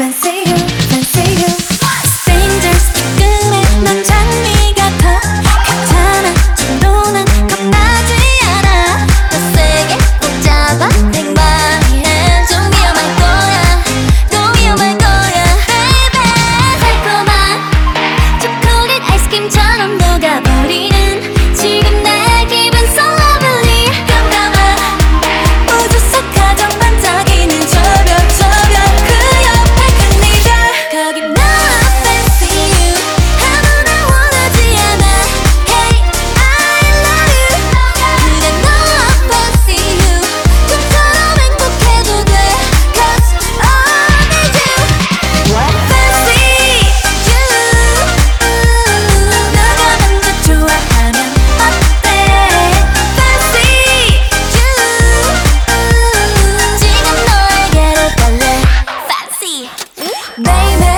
fancy. you baby